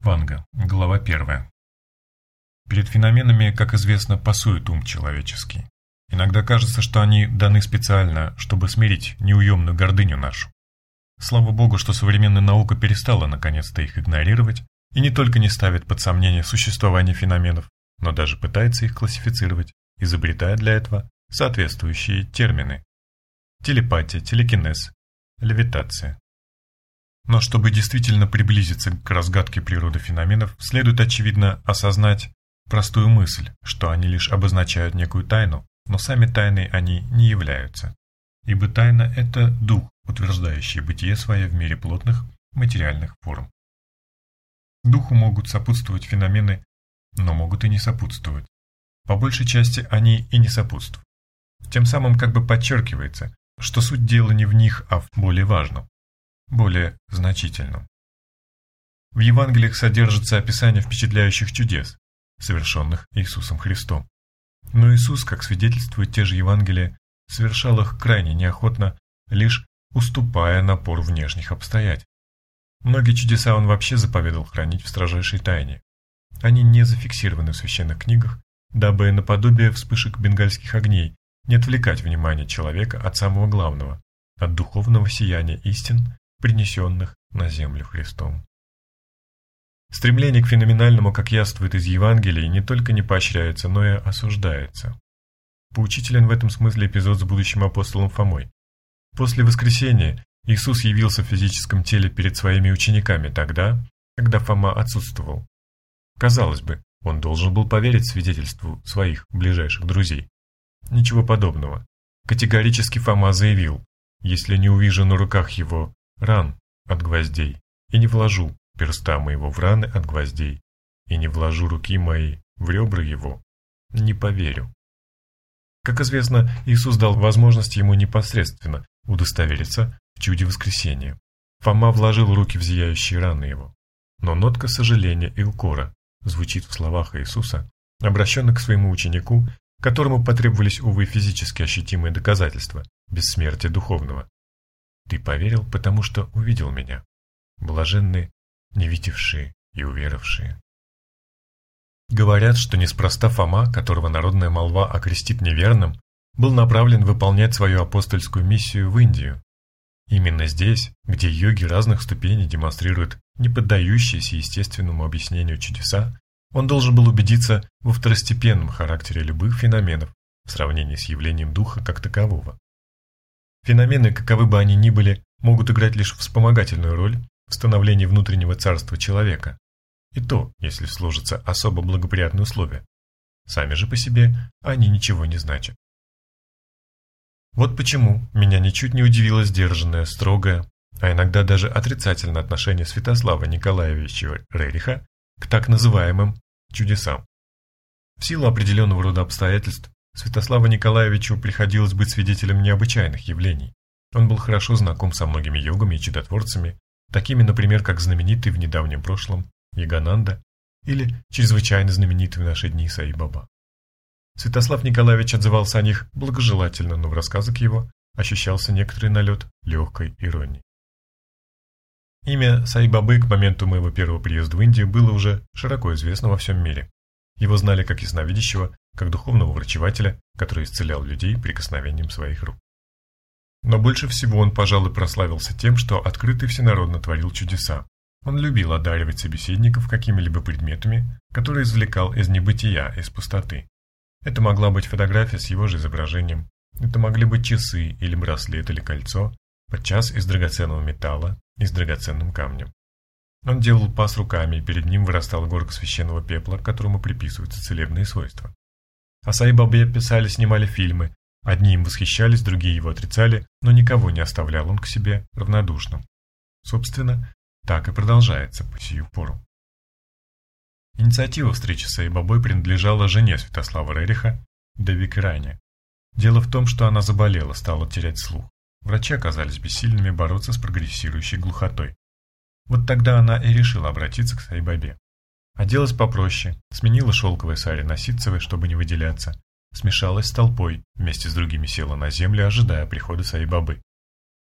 Ванга, глава 1. Перед феноменами, как известно, пасует ум человеческий. Иногда кажется, что они даны специально, чтобы смирить неуемную гордыню нашу. Слава Богу, что современная наука перестала наконец-то их игнорировать и не только не ставит под сомнение существование феноменов, но даже пытается их классифицировать, изобретая для этого соответствующие термины. Телепатия, телекинез, левитация. Но чтобы действительно приблизиться к разгадке природы феноменов, следует, очевидно, осознать простую мысль, что они лишь обозначают некую тайну, но сами тайной они не являются. Ибо тайна – это дух, утверждающий бытие свое в мире плотных материальных форм. Духу могут сопутствовать феномены, но могут и не сопутствовать. По большей части они и не сопутствуют. Тем самым как бы подчеркивается, что суть дела не в них, а в более важном более значительным. В Евангелиях содержится описание впечатляющих чудес, совершенных Иисусом Христом. Но Иисус, как свидетельствуют те же Евангелия, совершал их крайне неохотно, лишь уступая напору внешних обстоятельств. Многие чудеса он вообще заповедал хранить в строжайшей тайне. Они не зафиксированы в священных книгах, дабы наподобие вспышек бенгальских огней не отвлекать внимание человека от самого главного, от духовного сияния истин, принесенных на землю Христом. Стремление к феноменальному, как яствует из Евангелия, не только не поощряется, но и осуждается. Поучителен в этом смысле эпизод с будущим апостолом Фомой. После воскресения Иисус явился в физическом теле перед своими учениками тогда, когда Фома отсутствовал. Казалось бы, он должен был поверить свидетельству своих ближайших друзей. Ничего подобного. Категорически Фома заявил, если не увижу на руках его ран от гвоздей, и не вложу перста моего в раны от гвоздей, и не вложу руки мои в ребра его, не поверю. Как известно, Иисус дал возможность ему непосредственно удостовериться в чуде воскресения. Фома вложил руки в зияющие раны его. Но нотка сожаления и укора звучит в словах Иисуса, обращенных к своему ученику, которому потребовались, увы, физически ощутимые доказательства бессмертия духовного. Ты поверил, потому что увидел меня. Блаженны, не видевшие и уверовавшие. Говорят, что неспроста Фома, которого народная молва окрестит неверным, был направлен выполнять свою апостольскую миссию в Индию. Именно здесь, где йоги разных ступеней демонстрируют не поддающиеся естественному объяснению чудеса, он должен был убедиться во второстепенном характере любых феноменов в сравнении с явлением духа как такового. Феномены, каковы бы они ни были, могут играть лишь вспомогательную роль в становлении внутреннего царства человека. И то, если сложатся особо благоприятные условия. Сами же по себе они ничего не значат. Вот почему меня ничуть не удивило сдержанное, строгое, а иногда даже отрицательное отношение Святослава Николаевича Рериха к так называемым чудесам. В силу определенного рода обстоятельств Святославу Николаевичу приходилось быть свидетелем необычайных явлений. Он был хорошо знаком со многими йогами и чудотворцами, такими, например, как знаменитый в недавнем прошлом Ягананда или чрезвычайно знаменитый в наши дни Саи-Баба. Святослав Николаевич отзывался о них благожелательно, но в рассказах его ощущался некоторый налет легкой иронии. Имя Саи-Бабы к моменту моего первого приезда в Индию было уже широко известно во всем мире. Его знали как ясновидящего, как духовного врачевателя, который исцелял людей прикосновением своих рук. Но больше всего он, пожалуй, прославился тем, что открыто и всенародно творил чудеса. Он любил одаривать собеседников какими-либо предметами, которые извлекал из небытия, из пустоты. Это могла быть фотография с его же изображением, это могли быть часы или браслет или кольцо, подчас из драгоценного металла и с драгоценным камнем. Он делал пас руками, и перед ним вырастала горка священного пепла, которому приписываются целебные свойства. О Саибабе писали, снимали фильмы. Одни им восхищались, другие его отрицали, но никого не оставлял он к себе равнодушным. Собственно, так и продолжается по сию пору. Инициатива встречи с Айбабой принадлежала жене Святослава Рериха, Девик Дело в том, что она заболела, стала терять слух. Врачи оказались бессильными бороться с прогрессирующей глухотой. Вот тогда она и решила обратиться к Сайбабе. Оделась попроще, сменила шелковое сари на ситцевое, чтобы не выделяться, смешалась с толпой, вместе с другими села на землю, ожидая прихода Саибабы.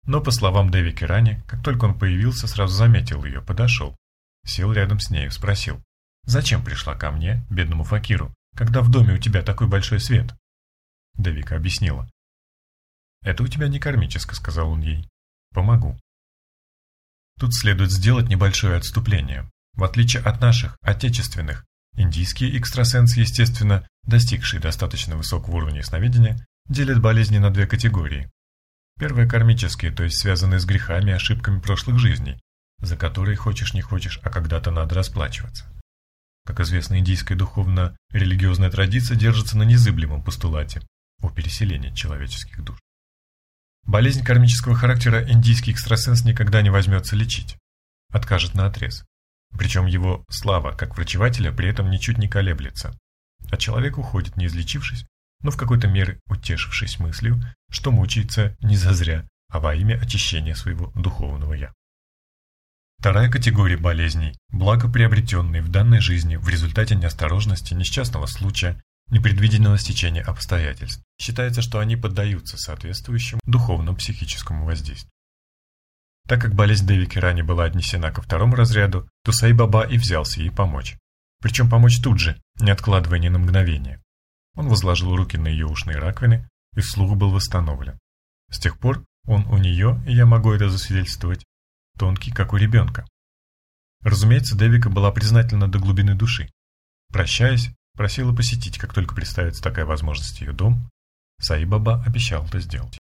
Но, по словам Дэви Керани, как только он появился, сразу заметил ее, подошел. сел рядом с нею, спросил, «Зачем пришла ко мне, бедному факиру, когда в доме у тебя такой большой свет?» Девика объяснила. «Это у тебя не кармическое», — сказал он ей. «Помогу». Тут следует сделать небольшое отступление. В отличие от наших, отечественных, индийские экстрасенсы, естественно, достигшие достаточно высокого уровня сновидения, делят болезни на две категории. Первые кармические, то есть связанные с грехами и ошибками прошлых жизней, за которые хочешь не хочешь, а когда-то надо расплачиваться. Как известно, индийская духовно-религиозная традиция держится на незыблемом постулате о переселении человеческих душ. Болезнь кармического характера индийский экстрасенс никогда не возьмется лечить, откажет на отрез. Причем его слава как врачевателя при этом ничуть не колеблется, а человек уходит не излечившись, но в какой-то мере утешившись мыслью, что мучается не зазря, а во имя очищения своего духовного «я». Вторая категория болезней – благоприобретенные в данной жизни в результате неосторожности, несчастного случая, непредвиденного стечения обстоятельств. Считается, что они поддаются соответствующему духовно-психическому воздействию. Так как болезнь Дэви ранее была отнесена ко второму разряду, то Саи-Баба и взялся ей помочь. Причем помочь тут же, не откладывая ни на мгновение. Он возложил руки на ее ушные раковины, и слух был восстановлен. С тех пор он у нее, и я могу это засвидетельствовать, тонкий, как у ребенка. Разумеется, Девика была признательна до глубины души. Прощаясь, просила посетить, как только представится такая возможность ее дом. Саи-Баба обещал это сделать.